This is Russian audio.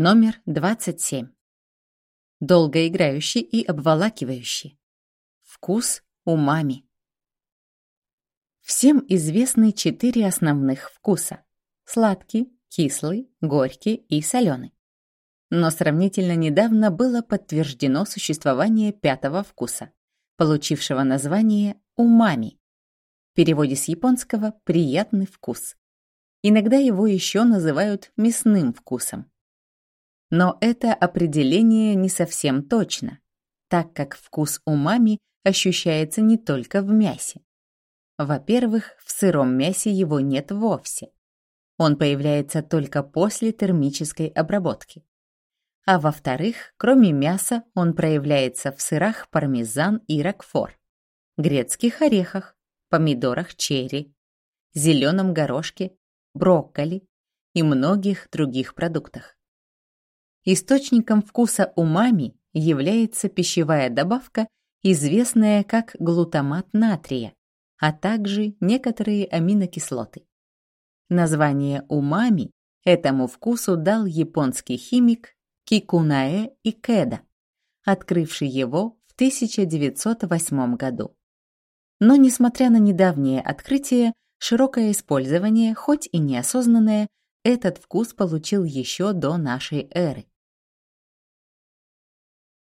Номер 27. Долгоиграющий и обволакивающий. Вкус умами. Всем известны четыре основных вкуса. Сладкий, кислый, горький и соленый. Но сравнительно недавно было подтверждено существование пятого вкуса, получившего название умами. В переводе с японского «приятный вкус». Иногда его еще называют мясным вкусом. Но это определение не совсем точно, так как вкус умами ощущается не только в мясе. Во-первых, в сыром мясе его нет вовсе. Он появляется только после термической обработки. А во-вторых, кроме мяса, он проявляется в сырах пармезан и рокфор, грецких орехах, помидорах черри, зеленом горошке, брокколи и многих других продуктах. Источником вкуса умами является пищевая добавка, известная как глутамат натрия, а также некоторые аминокислоты. Название умами этому вкусу дал японский химик Кикунаэ Икеда, открывший его в 1908 году. Но, несмотря на недавнее открытие, широкое использование, хоть и неосознанное, этот вкус получил еще до нашей эры.